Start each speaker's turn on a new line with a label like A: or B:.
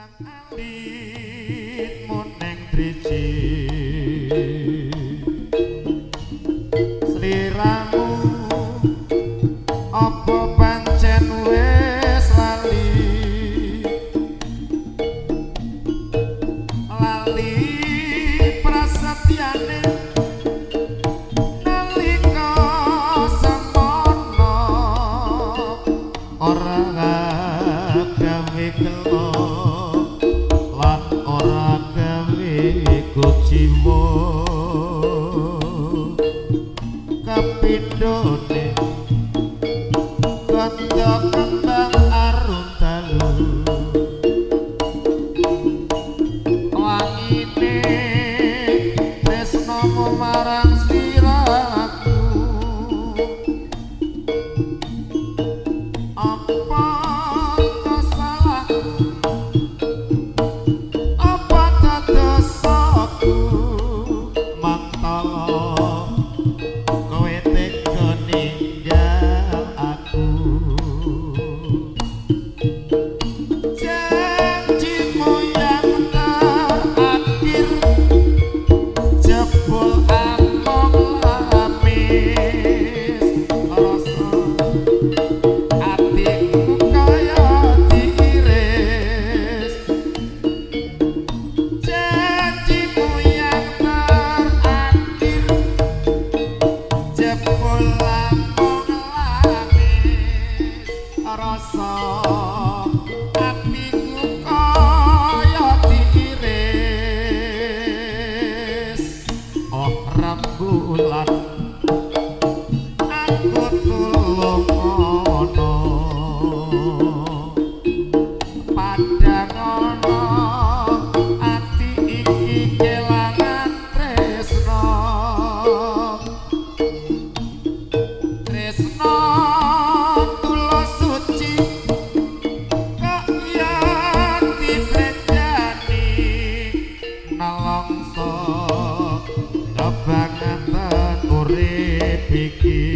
A: ora gawe থেকে